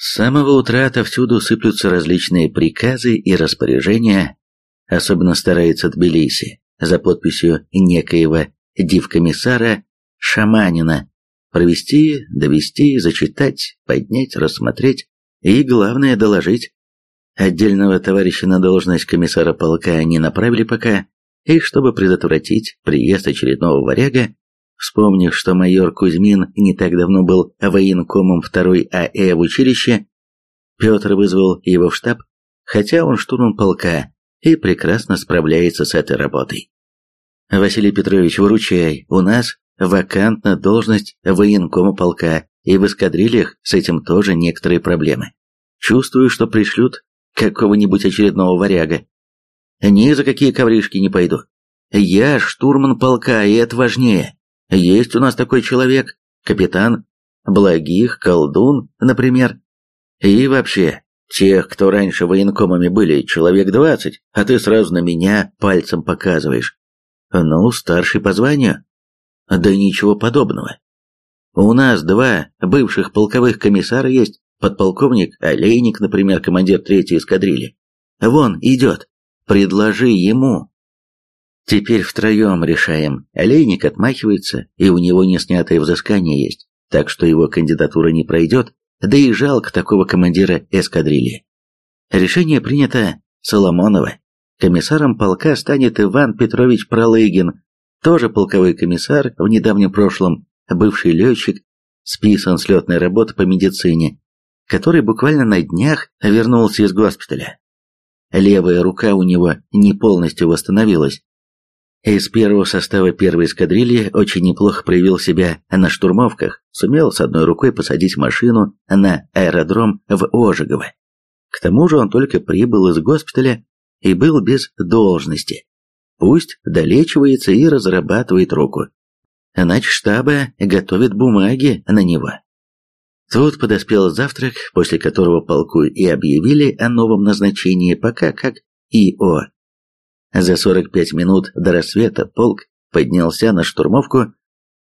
С самого утра отовсюду сыплются различные приказы и распоряжения, особенно старается Тбилиси, за подписью некоего дивкомиссара Шаманина, провести, довести, зачитать, поднять, рассмотреть и, главное, доложить. Отдельного товарища на должность комиссара полка не направили пока, и чтобы предотвратить приезд очередного варяга, Вспомнив, что майор Кузьмин не так давно был военкомом второй АЭ в училище, Петр вызвал его в штаб, хотя он штурман полка и прекрасно справляется с этой работой. «Василий Петрович, выручай, у нас вакантна должность военкома полка, и в эскадрильях с этим тоже некоторые проблемы. Чувствую, что пришлют какого-нибудь очередного варяга. Ни за какие ковришки не пойду. Я штурман полка, и это важнее. Есть у нас такой человек, капитан Благих, колдун, например. И вообще, тех, кто раньше военкомами были, человек двадцать, а ты сразу на меня пальцем показываешь. Ну, старший по званию. Да ничего подобного. У нас два бывших полковых комиссара есть, подполковник Олейник, например, командир третьей эскадрильи. Вон, идет. Предложи ему. Теперь втроем решаем. Олейник отмахивается, и у него не снятое взыскание есть, так что его кандидатура не пройдет, да и жалко такого командира эскадрильи. Решение принято Соломонова. Комиссаром полка станет Иван Петрович Пролыгин, тоже полковой комиссар в недавнем прошлом, бывший летчик, списан с летной работы по медицине, который буквально на днях вернулся из госпиталя. Левая рука у него не полностью восстановилась, из первого состава первой эскадрильи очень неплохо проявил себя на штурмовках, сумел с одной рукой посадить машину на аэродром в Ожегово. К тому же он только прибыл из госпиталя и был без должности. Пусть долечивается и разрабатывает руку. Иначе штаба готовит бумаги на него. Тут подоспел завтрак, после которого полку и объявили о новом назначении пока как ИО за 45 минут до рассвета полк поднялся на штурмовку,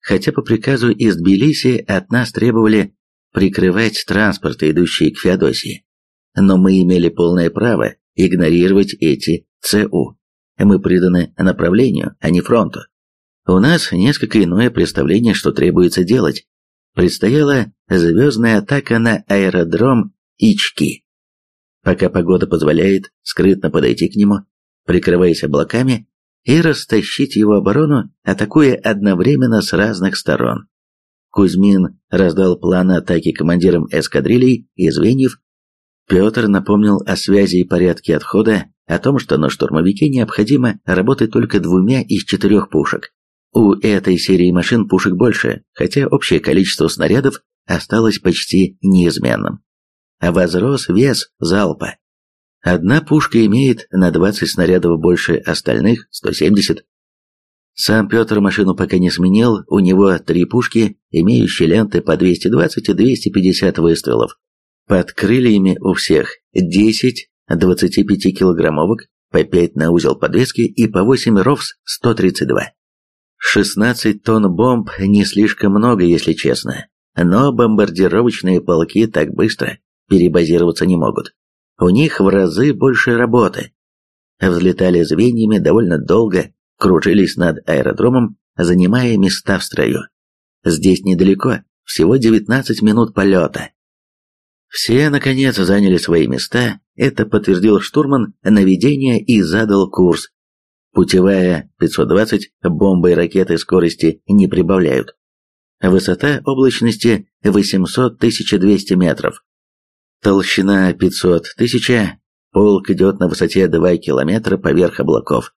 хотя по приказу из Тбилиси от нас требовали прикрывать транспорты, идущие к Феодосии. Но мы имели полное право игнорировать эти ЦУ. Мы приданы направлению, а не фронту. У нас несколько иное представление, что требуется делать. Предстояла звездная атака на аэродром Ички. Пока погода позволяет скрытно подойти к нему, прикрываясь облаками, и растащить его оборону, атакуя одновременно с разных сторон. Кузьмин раздал планы атаки командирам эскадрилей и звеньев. Петр напомнил о связи и порядке отхода, о том, что на штурмовике необходимо работать только двумя из четырех пушек. У этой серии машин пушек больше, хотя общее количество снарядов осталось почти неизменным. Возрос вес залпа. Одна пушка имеет на 20 снарядов больше остальных, 170. Сам Петр машину пока не сменил, у него три пушки, имеющие ленты по 220 и 250 выстрелов. Под крыльями у всех 10 25-килограммовок, по 5 на узел подвески и по 8 РОВС 132. 16 тонн бомб не слишком много, если честно, но бомбардировочные полки так быстро перебазироваться не могут. У них в разы больше работы. Взлетали звеньями довольно долго, кружились над аэродромом, занимая места в строю. Здесь недалеко, всего 19 минут полета. Все, наконец, заняли свои места, это подтвердил штурман наведения и задал курс. Путевая 520, бомбы и ракеты скорости не прибавляют. Высота облачности 800-1200 метров. Толщина 500 тысяча, полк идет на высоте 2 километра поверх облаков.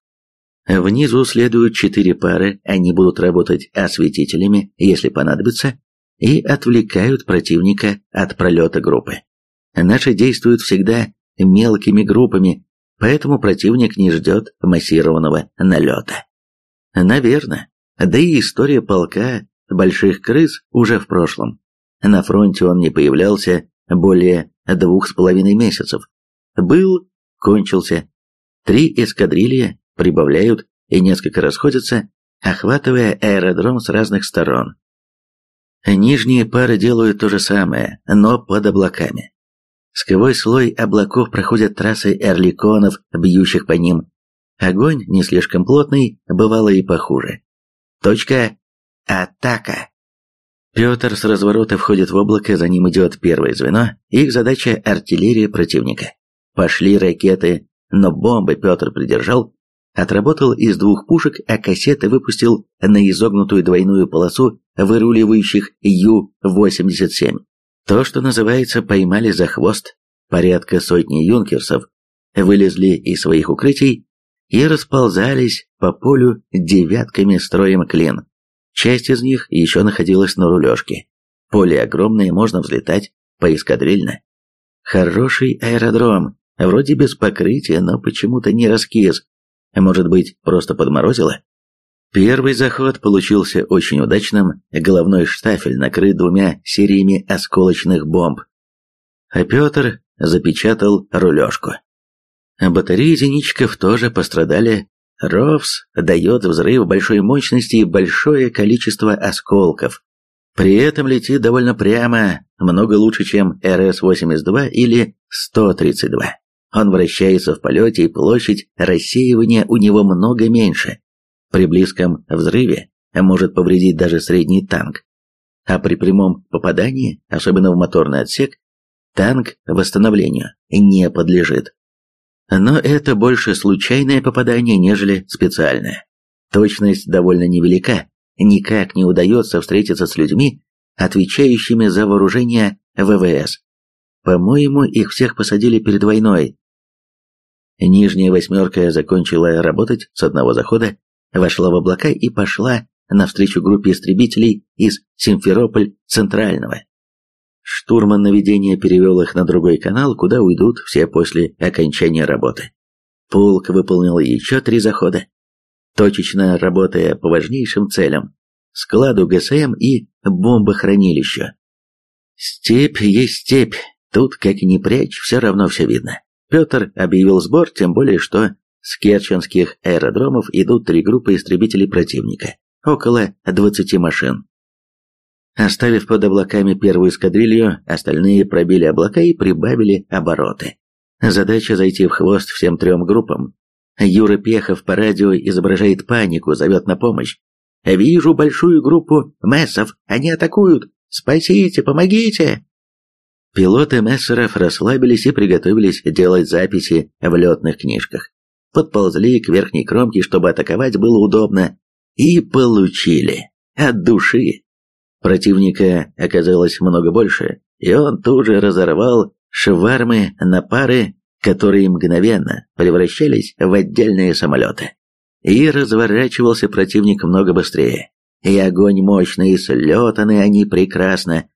Внизу следуют четыре пары, они будут работать осветителями, если понадобится, и отвлекают противника от пролета группы. Наши действуют всегда мелкими группами, поэтому противник не ждет массированного налета. Наверное. Да и история полка больших крыс уже в прошлом. На фронте он не появлялся более двух с половиной месяцев. Был, кончился. Три эскадрильи прибавляют и несколько расходятся, охватывая аэродром с разных сторон. Нижние пары делают то же самое, но под облаками. Сквозь слой облаков проходят трассы эрликонов, бьющих по ним. Огонь не слишком плотный, бывало и похуже. Точка. Атака. Петр с разворота входит в облако, за ним идет первое звено, их задача – артиллерия противника. Пошли ракеты, но бомбы Петр придержал, отработал из двух пушек, а кассеты выпустил на изогнутую двойную полосу выруливающих Ю-87. То, что называется, поймали за хвост. Порядка сотни юнкерсов вылезли из своих укрытий и расползались по полю девятками строем клин. Часть из них еще находилась на рулежке. Поле огромное, можно взлетать поэскадрильно. Хороший аэродром, вроде без покрытия, но почему-то не раскис. Может быть, просто подморозило? Первый заход получился очень удачным, головной штафель накрыт двумя сериями осколочных бомб. А Петр запечатал рулежку. Батареи зенитчиков тоже пострадали. РОВС дает взрыв большой мощности и большое количество осколков. При этом летит довольно прямо, много лучше, чем РС-82 или 132. Он вращается в полете, и площадь рассеивания у него много меньше. При близком взрыве может повредить даже средний танк. А при прямом попадании, особенно в моторный отсек, танк восстановлению не подлежит. Но это больше случайное попадание, нежели специальное. Точность довольно невелика, никак не удается встретиться с людьми, отвечающими за вооружение ВВС. По-моему, их всех посадили перед войной. Нижняя восьмерка закончила работать с одного захода, вошла в облака и пошла навстречу группе истребителей из Симферополь-Центрального. Штурман наведения перевел их на другой канал, куда уйдут все после окончания работы. Полк выполнил еще три захода, точечно работая по важнейшим целям – складу ГСМ и бомбохранилищу. Степь есть степь, тут как ни прячь, все равно все видно. Петр объявил сбор, тем более что с керченских аэродромов идут три группы истребителей противника, около 20 машин. Оставив под облаками первую эскадрилью, остальные пробили облака и прибавили обороты. Задача зайти в хвост всем трем группам. Юра Пехов по радио изображает панику, зовет на помощь. «Вижу большую группу мессов, они атакуют! Спасите, помогите!» Пилоты мессеров расслабились и приготовились делать записи в летных книжках подползли к верхней кромке, чтобы атаковать было удобно, и получили. От души. Противника оказалось много больше, и он тут же разорвал швармы на пары, которые мгновенно превращались в отдельные самолеты. И разворачивался противник много быстрее. И огонь мощный, и слетаны они прекрасно.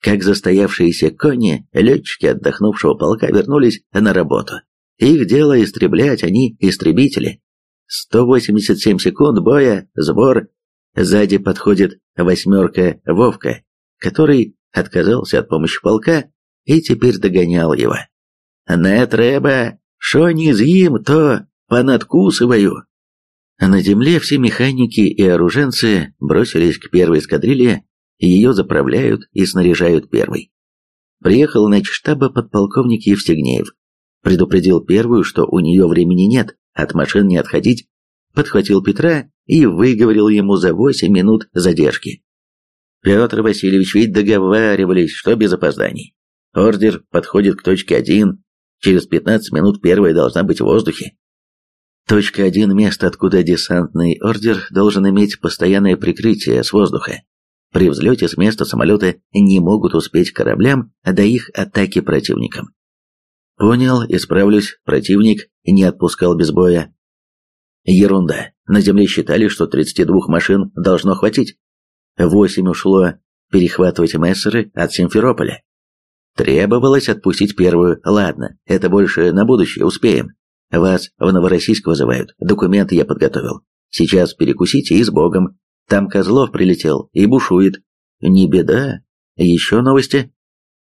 Как застоявшиеся кони, летчики отдохнувшего полка вернулись на работу. Их дело истреблять, они истребители. 187 секунд боя, сбор. Сзади подходит восьмерка Вовка, который отказался от помощи полка и теперь догонял его. «Не треба, шо не з'їм, то понадкусываю». На земле все механики и оруженцы бросились к первой эскадрилье, ее заправляют и снаряжают первой. Приехал на штаба подполковник Евстигнеев предупредил первую, что у нее времени нет, от машин не отходить, подхватил Петра и выговорил ему за восемь минут задержки. «Петр Васильевич, ведь договаривались, что без опозданий. Ордер подходит к точке один, через пятнадцать минут первая должна быть в воздухе». Точка один – место, откуда десантный ордер должен иметь постоянное прикрытие с воздуха. При взлете с места самолеты не могут успеть кораблям до их атаки противникам. Понял, исправлюсь, противник не отпускал без боя. Ерунда. На земле считали, что 32 машин должно хватить. Восемь ушло перехватывать мессеры от Симферополя. Требовалось отпустить первую. Ладно, это больше на будущее, успеем. Вас в Новороссийск вызывают. Документы я подготовил. Сейчас перекусите и с Богом. Там Козлов прилетел и бушует. Не беда. Еще новости?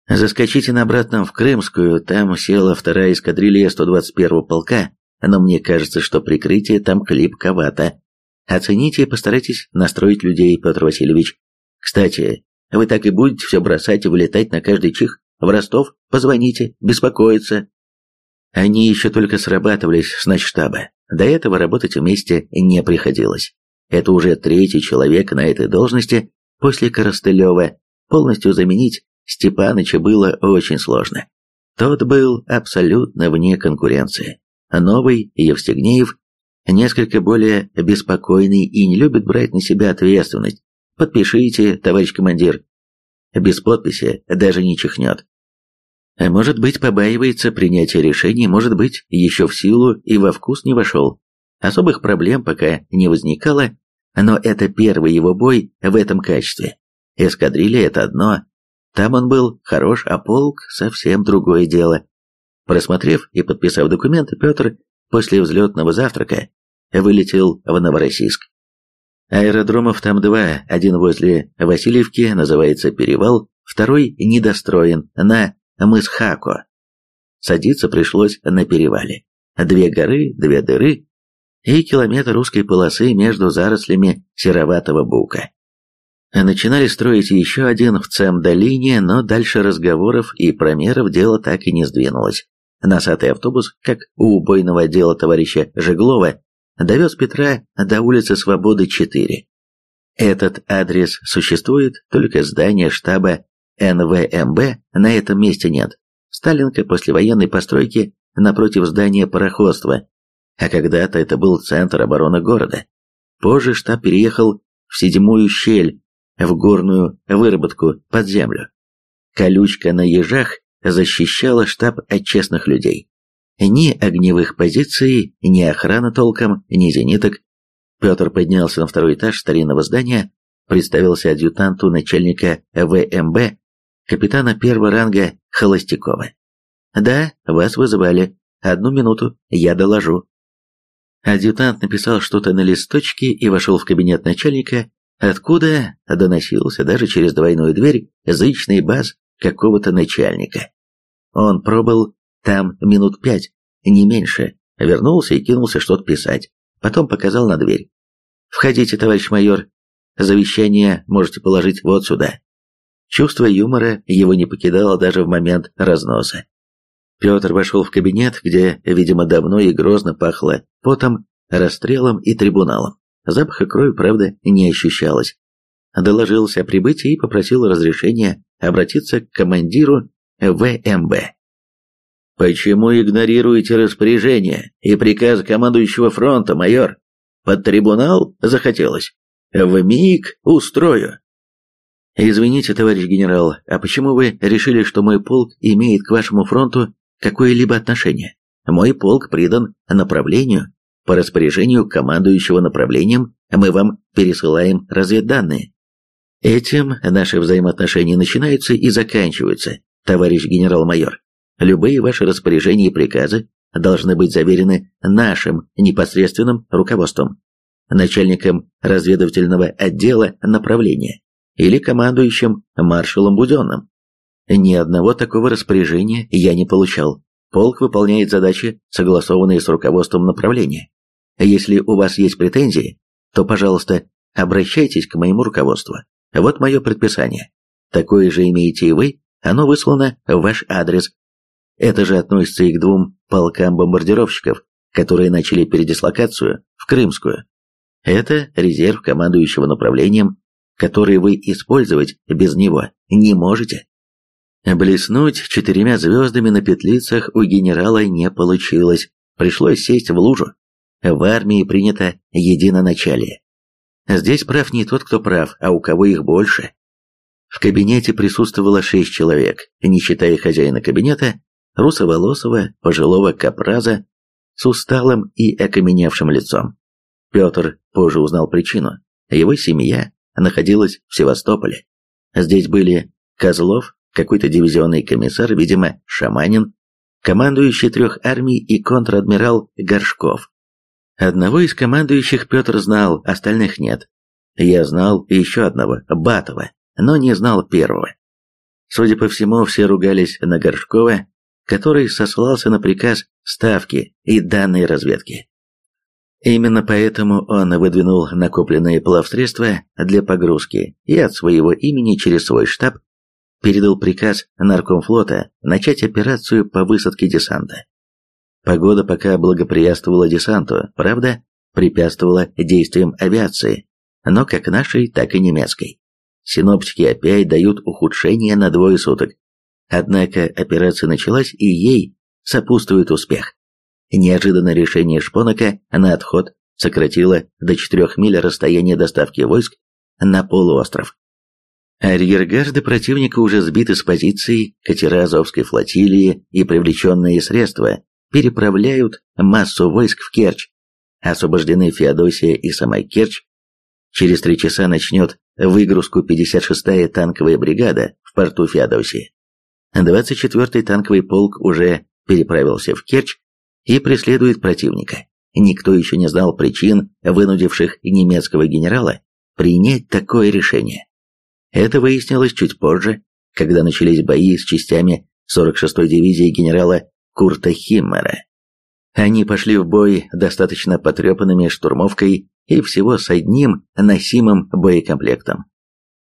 Заскочите на обратном в Крымскую, там села вторая эскадрилья 121-го полка, но мне кажется, что прикрытие там клипковато. Оцените и постарайтесь настроить людей, Петр Васильевич. Кстати, вы так и будете все бросать и вылетать на каждый чих? В Ростов позвоните, беспокоиться. Они еще только срабатывались с начштаба. До этого работать вместе не приходилось. Это уже третий человек на этой должности после Коростылева. Полностью заменить Степаныча было очень сложно. Тот был абсолютно вне конкуренции. Новый Евстигнеев несколько более беспокойный и не любит брать на себя ответственность. Подпишите, товарищ командир. Без подписи даже не чихнет. Может быть, побаивается принятия решений, может быть, еще в силу и во вкус не вошел. Особых проблем пока не возникало, но это первый его бой в этом качестве. Эскадрилья – это одно. Там он был хорош, а полк – совсем другое дело. Просмотрев и подписав документы, Петр после взлетного завтрака вылетел в Новороссийск. Аэродромов там два, один возле Васильевки, называется Перевал, второй недостроен, на мыс Хако. Садиться пришлось на перевале. Две горы, две дыры и километр узкой полосы между зарослями сероватого бука. Начинали строить еще один в Цем-долине, но дальше разговоров и промеров дело так и не сдвинулось. Носатый автобус, как у убойного отдела товарища Жеглова, довез Петра до улицы Свободы 4. Этот адрес существует, только здания штаба НВМБ на этом месте нет. Сталинка послевоенной постройки напротив здания пароходства, а когда-то это был центр обороны города. Позже штаб переехал в седьмую щель, в горную выработку под землю. Колючка на ежах защищала штаб от честных людей. Ни огневых позиций, ни охраны толком, ни зениток. Петр поднялся на второй этаж старинного здания, представился адъютанту начальника ВМБ, капитана первого ранга Холостякова. «Да, вас вызывали. Одну минуту, я доложу». Адъютант написал что-то на листочке и вошел в кабинет начальника, откуда доносился даже через двойную дверь зычный бас какого-то начальника. Он пробыл там минут пять, не меньше, вернулся и кинулся что-то писать. Потом показал на дверь. «Входите, товарищ майор. Завещание можете положить вот сюда». Чувство юмора его не покидало даже в момент разноса. Петр вошел в кабинет, где, видимо, давно и грозно пахло потом, расстрелом и трибуналом. Запаха крови, правда, не ощущалось. Доложился о прибытии и попросил разрешения обратиться к командиру ВМБ. «Почему игнорируете распоряжение и приказ командующего фронта, майор? Под трибунал захотелось? В миг устрою». «Извините, товарищ генерал, а почему вы решили, что мой полк имеет к вашему фронту какое-либо отношение? Мой полк придан направлению. По распоряжению командующего направлением мы вам пересылаем разведданные. Этим наши взаимоотношения начинаются и заканчиваются, товарищ генерал-майор. Любые ваши распоряжения и приказы должны быть заверены нашим непосредственным руководством, начальником разведывательного отдела направления или командующим маршалом Буденным. Ни одного такого распоряжения я не получал. Полк выполняет задачи, согласованные с руководством направления. Если у вас есть претензии, то, пожалуйста, обращайтесь к моему руководству. Вот мое предписание. Такое же имеете и вы, оно выслано в ваш адрес это же относится и к двум полкам бомбардировщиков, которые начали передислокацию в Крымскую. Это резерв командующего направлением, который вы использовать без него не можете. Блеснуть четырьмя звездами на петлицах у генерала не получилось, пришлось сесть в лужу. В армии принято единоначалие. Здесь прав не тот, кто прав, а у кого их больше. В кабинете присутствовало шесть человек, не считая хозяина кабинета, русоволосого, пожилого капраза с усталым и окаменевшим лицом. Петр позже узнал причину. Его семья находилась в Севастополе. Здесь были Козлов, какой-то дивизионный комиссар, видимо, Шаманин, командующий трех армий и контр-адмирал Горшков. Одного из командующих Петр знал, остальных нет. Я знал еще одного, Батова, но не знал первого. Судя по всему, все ругались на Горшкова, который сослался на приказ Ставки и данной разведки. Именно поэтому он выдвинул накопленные плавсредства для погрузки и от своего имени через свой штаб передал приказ наркомфлота начать операцию по высадке десанта. Погода пока благоприятствовала десанту, правда, препятствовала действиям авиации, но как нашей, так и немецкой. Синоптики опять дают ухудшение на двое суток. Однако операция началась, и ей сопутствует успех. Неожиданное решение Шпонака на отход сократило до 4 миль расстояние доставки войск на полуостров. Арьергарды противника уже сбиты с позиций, катера Азовской флотилии и привлеченные средства переправляют массу войск в Керчь. Освобождены Феодосия и сама Керчь. Через три часа начнет выгрузку 56-я танковая бригада в порту Феодосии. 24-й танковый полк уже переправился в Керчь и преследует противника. Никто еще не знал причин, вынудивших немецкого генерала принять такое решение. Это выяснилось чуть позже, когда начались бои с частями 46-й дивизии генерала Курта Химмера. Они пошли в бой достаточно потрепанными штурмовкой и всего с одним носимым боекомплектом.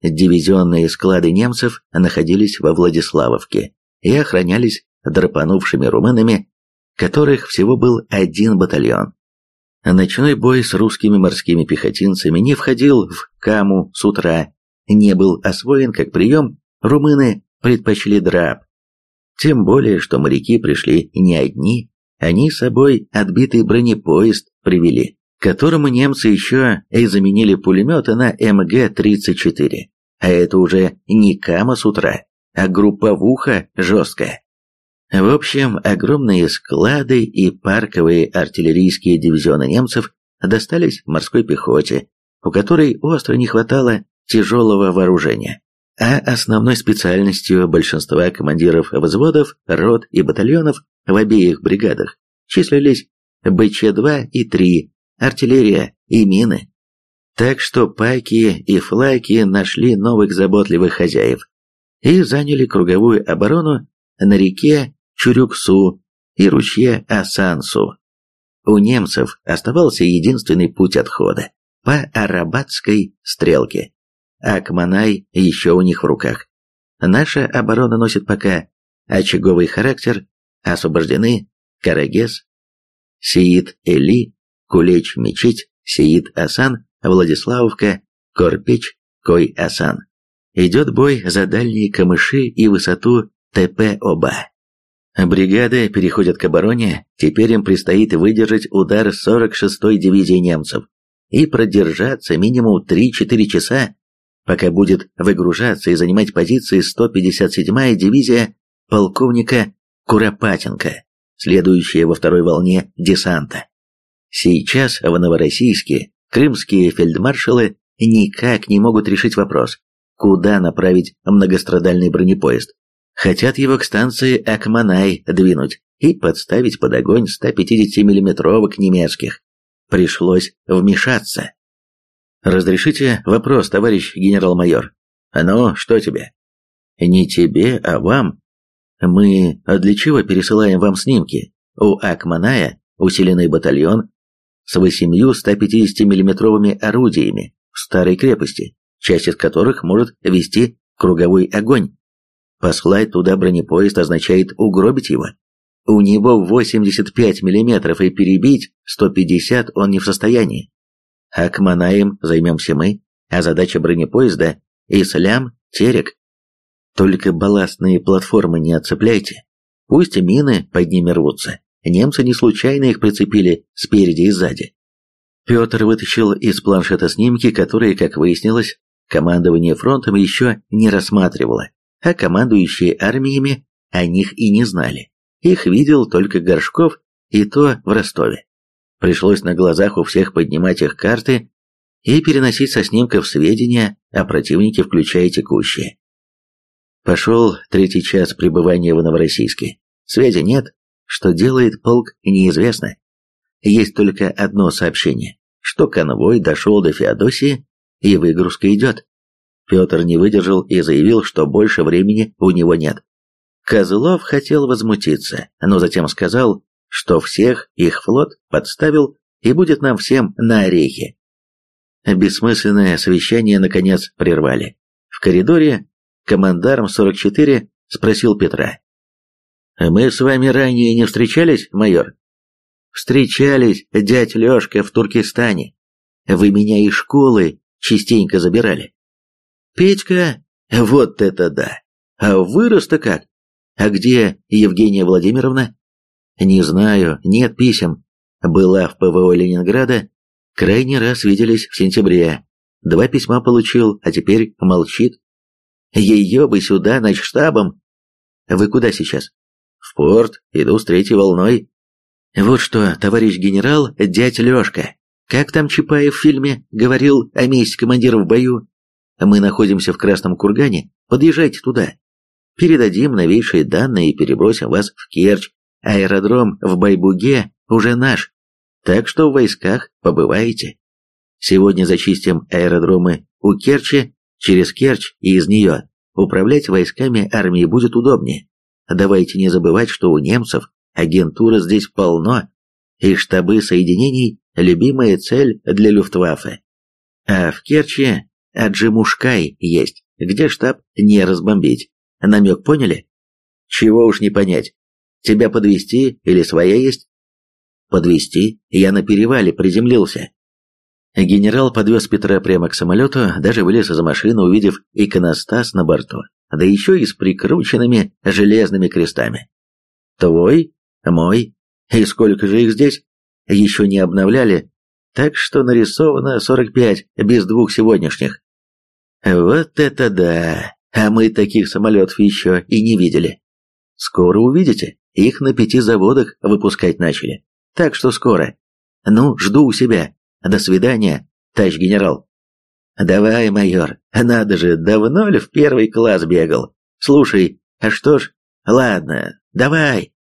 Дивизионные склады немцев находились во Владиславовке и охранялись драпанувшими румынами, которых всего был один батальон. Ночной бой с русскими морскими пехотинцами не входил в Каму с утра, не был освоен как прием, румыны предпочли драп. Тем более, что моряки пришли не одни, они с собой отбитый бронепоезд привели, которому немцы еще и заменили пулеметы на МГ-34. А это уже не Кама с утра, а групповуха жесткая. В общем, огромные склады и парковые артиллерийские дивизионы немцев достались морской пехоте, у которой остро не хватало тяжелого вооружения. А основной специальностью большинства командиров взводов, рот и батальонов в обеих бригадах числились БЧ-2 и 3, артиллерия и мины. Так что пайки и флаки нашли новых заботливых хозяев и заняли круговую оборону на реке Чурюксу и ручье Асансу. У немцев оставался единственный путь отхода по Арабатской стрелке. Акманай еще у них в руках. Наша оборона носит пока очаговый характер, освобождены Карагес, Сиит Эли, Кулеч Мечеть, Сиит Асан, Владиславовка, Корпеч, Кой Асан. Идет бой за дальние камыши и высоту ТП-Оба. Бригады переходят к обороне, теперь им предстоит выдержать удар 46-й дивизии немцев и продержаться минимум 3-4 часа, пока будет выгружаться и занимать позиции 157-я дивизия полковника Куропатенко, следующая во второй волне десанта. Сейчас в Новороссийске крымские фельдмаршалы никак не могут решить вопрос, куда направить многострадальный бронепоезд. Хотят его к станции Акманай двинуть и подставить под огонь 150 миллиметровок немецких. Пришлось вмешаться. «Разрешите вопрос, товарищ генерал-майор?» «Ну, что тебе?» «Не тебе, а вам. Мы для чего пересылаем вам снимки? У Акманая усиленный батальон с восемью 150 миллиметровыми орудиями в старой крепости, часть из которых может вести круговой огонь. Послать туда бронепоезд означает угробить его. У него 85 миллиметров и перебить 150 он не в состоянии. А к Манаем займемся мы, а задача бронепоезда – Ислям, Терек. Только балластные платформы не отцепляйте. Пусть мины под ними рвутся. Немцы не случайно их прицепили спереди и сзади. Петр вытащил из планшета снимки, которые, как выяснилось, командование фронтом еще не рассматривало а командующие армиями о них и не знали. Их видел только Горшков, и то в Ростове. Пришлось на глазах у всех поднимать их карты и переносить со снимков сведения о противнике, включая текущие. Пошел третий час пребывания в Новороссийске. Связи нет, что делает полк, неизвестно. Есть только одно сообщение, что конвой дошел до Феодосии и выгрузка идет. Петр не выдержал и заявил, что больше времени у него нет. Козлов хотел возмутиться, но затем сказал, что всех их флот подставил и будет нам всем на орехи. Бессмысленное совещание наконец прервали. В коридоре командарм 44 спросил Петра. «Мы с вами ранее не встречались, майор?» «Встречались, дядь Лешка, в Туркестане. Вы меня из школы частенько забирали». «Петька, вот это да! А вырос-то как? А где Евгения Владимировна?» «Не знаю, нет писем. Была в ПВО Ленинграда. Крайний раз виделись в сентябре. Два письма получил, а теперь молчит. Ее бы сюда, штабом. Вы куда сейчас? В порт, иду с третьей волной. Вот что, товарищ генерал, дядь Лешка, как там Чапаев в фильме говорил о месте командира в бою? Мы находимся в Красном Кургане, подъезжайте туда. Передадим новейшие данные и перебросим вас в Керчь. Аэродром в Байбуге уже наш, так что в войсках побываете. Сегодня зачистим аэродромы у Керчи, через Керчь и из нее. Управлять войсками армии будет удобнее. Давайте не забывать, что у немцев агентура здесь полно, и штабы соединений – любимая цель для Люфтваффе. А в Керчи Аджимушкай есть, где штаб не разбомбить. Намек поняли? Чего уж не понять. Тебя подвести или своя есть? Подвести? Я на перевале приземлился. Генерал подвез Петра прямо к самолету, даже вылез из машины, увидев иконостас на борту, да еще и с прикрученными железными крестами. «Твой? Мой? И сколько же их здесь? Еще не обновляли, так что нарисовано 45, без двух сегодняшних». «Вот это да! А мы таких самолетов еще и не видели. Скоро увидите, их на пяти заводах выпускать начали. Так что скоро. Ну, жду у себя. До свидания, товарищ генерал. Давай, майор, надо же, давно ли в первый класс бегал? Слушай, а что ж, ладно, давай.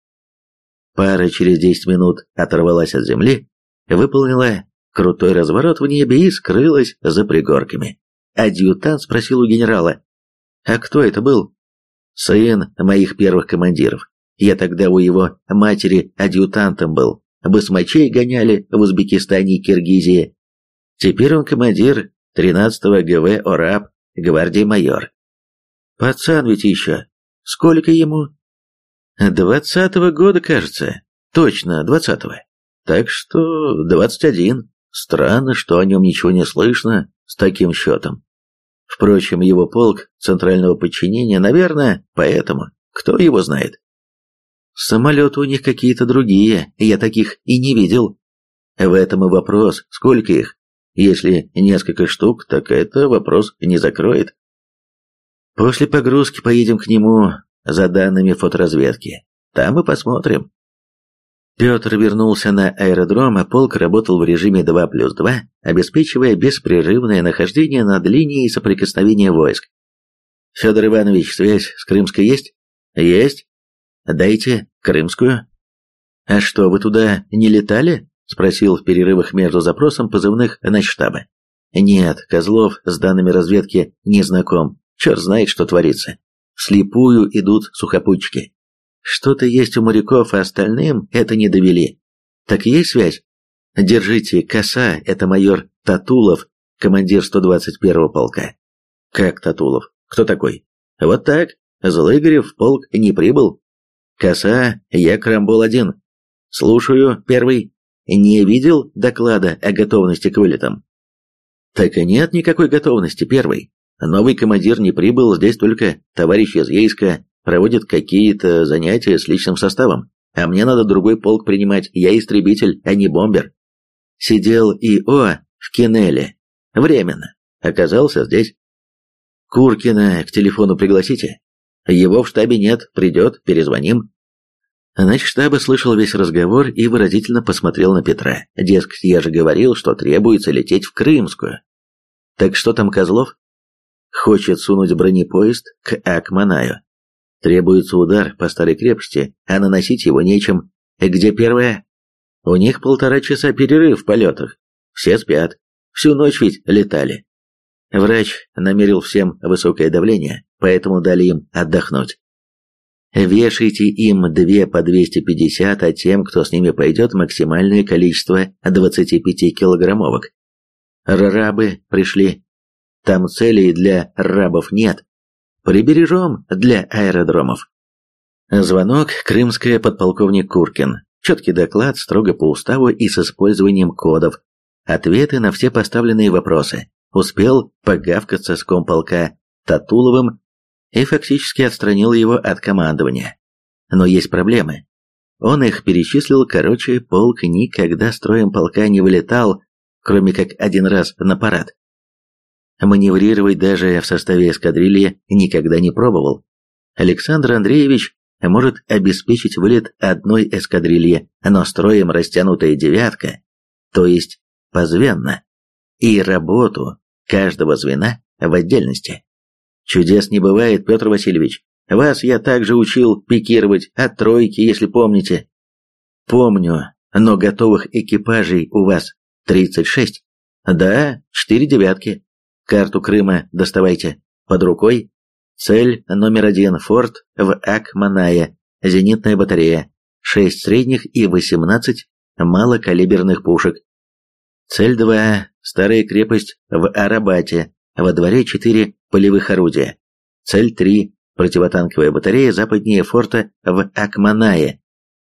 Пара через десять минут оторвалась от земли, выполнила крутой разворот в небе и скрылась за пригорками. Адъютант спросил у генерала, «А кто это был?» «Сын моих первых командиров. Я тогда у его матери адъютантом был басмачей гоняли в Узбекистане и Киргизии. Теперь он командир 13-го ГВ ОРАП, гвардии майор. Пацан ведь еще. Сколько ему? Двадцатого года, кажется. Точно, двадцатого. Так что двадцать один. Странно, что о нем ничего не слышно с таким счетом. Впрочем, его полк центрального подчинения, наверное, поэтому. Кто его знает? Самолеты у них какие-то другие, я таких и не видел. В этом и вопрос, сколько их? Если несколько штук, так это вопрос не закроет. После погрузки поедем к нему за данными фоторазведки. Там и посмотрим. Петр вернулся на аэродром, а полк работал в режиме 2 плюс 2, обеспечивая беспрерывное нахождение над линией соприкосновения войск. «Федор Иванович, связь с Крымской есть?» «Есть. Дайте крымскую. А что, вы туда не летали? Спросил в перерывах между запросом позывных начштаба. Нет, Козлов с данными разведки не знаком. Черт знает, что творится. Вслепую идут сухопутчики. Что-то есть у моряков, а остальным это не довели. Так есть связь? Держите, коса, это майор Татулов, командир 121-го полка. Как Татулов? Кто такой? Вот так. Злыгарев в полк не прибыл, «Коса, я Крамбол-1. Слушаю, первый. Не видел доклада о готовности к вылетам?» «Так и нет никакой готовности, первый. Новый командир не прибыл, здесь только товарищ из Ейска проводит какие-то занятия с личным составом, а мне надо другой полк принимать, я истребитель, а не бомбер. Сидел ИО в Кинеле. Временно. Оказался здесь. Куркина к телефону пригласите. Его в штабе нет, придет, перезвоним. Нач штаба слышал весь разговор и выразительно посмотрел на Петра. Дескать, я же говорил, что требуется лететь в Крымскую. Так что там Козлов? Хочет сунуть бронепоезд к Акманаю. Требуется удар по старой крепости, а наносить его нечем. Где первая? У них полтора часа перерыв в полетах. Все спят. Всю ночь ведь летали. Врач намерил всем высокое давление, поэтому дали им отдохнуть. Вешайте им две по 250, а тем, кто с ними пойдет, максимальное количество 25 килограммовок. Рабы пришли. Там целей для рабов нет. Прибережем для аэродромов. Звонок, крымская подполковник Куркин. Четкий доклад, строго по уставу и с использованием кодов. Ответы на все поставленные вопросы. Успел погавкаться с комполка Татуловым и фактически отстранил его от командования. Но есть проблемы. Он их перечислил, короче, полк никогда строем полка не вылетал, кроме как один раз на парад. Маневрировать даже в составе эскадрильи никогда не пробовал. Александр Андреевич может обеспечить вылет одной эскадрильи, но строем растянутая девятка, то есть позвенно, и работу каждого звена в отдельности. Чудес не бывает, Петр Васильевич. Вас я также учил пикировать от тройки, если помните. Помню, но готовых экипажей у вас 36. Да, четыре девятки. Карту Крыма доставайте. Под рукой. Цель номер один. Форт в Акманае. Зенитная батарея. 6 средних и 18 малокалиберных пушек. Цель 2. Старая крепость в Арабате. Во дворе 4 полевых орудия. Цель 3. Противотанковая батарея западнее форта в Акманае.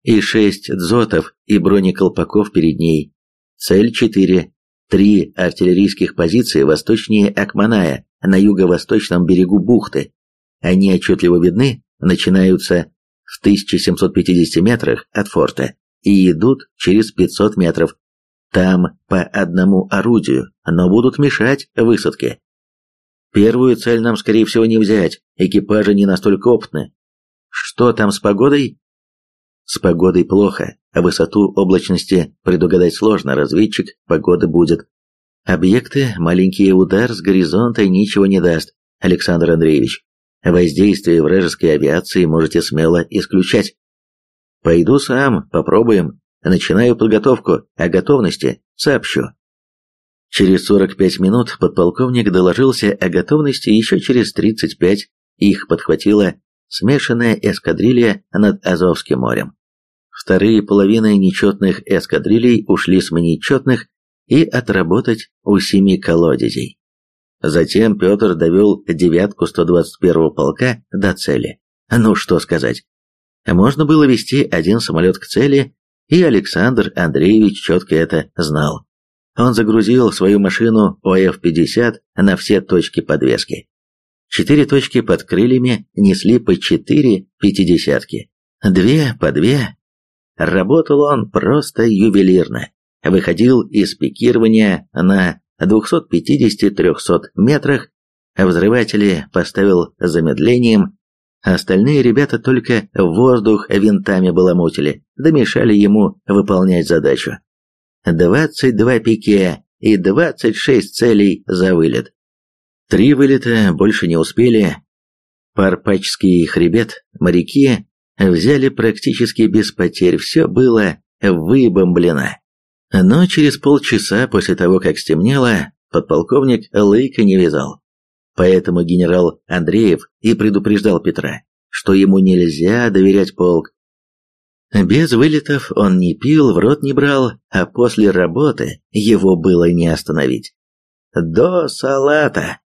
И 6 дзотов и бронеколпаков перед ней. Цель 4. Три артиллерийских позиции восточнее Акманая, на юго-восточном берегу бухты. Они отчетливо видны, начинаются в 1750 метрах от форта и идут через 500 метров. Там по одному орудию, но будут мешать высадке. Первую цель нам, скорее всего, не взять, экипажи не настолько опытны. Что там с погодой? С погодой плохо, а высоту облачности предугадать сложно, разведчик погоды будет. Объекты, маленький удар с горизонта ничего не даст, Александр Андреевич. Воздействие вражеской авиации можете смело исключать. Пойду сам, попробуем. Начинаю подготовку, о готовности сообщу. Через 45 минут подполковник доложился о готовности, еще через 35 их подхватила смешанная эскадрилья над Азовским морем. Вторые половины нечетных эскадрилей ушли сменить четных и отработать у семи колодезей. Затем Петр довел девятку 121-го полка до цели. Ну что сказать. Можно было вести один самолет к цели, и Александр Андреевич четко это знал. Он загрузил свою машину ОФ-50 на все точки подвески. Четыре точки под крыльями несли по четыре пятидесятки. Две по две. Работал он просто ювелирно. Выходил из пикирования на 250-300 метрах, взрыватели поставил замедлением, остальные ребята только воздух винтами баламутили, да мешали ему выполнять задачу. 22 пике и 26 целей за вылет. Три вылета больше не успели. Парпачский хребет моряки взяли практически без потерь, все было выбомблено. Но через полчаса после того, как стемнело, подполковник Лейка не вязал. Поэтому генерал Андреев и предупреждал Петра, что ему нельзя доверять полк, без вылетов он не пил, в рот не брал, а после работы его было не остановить. До салата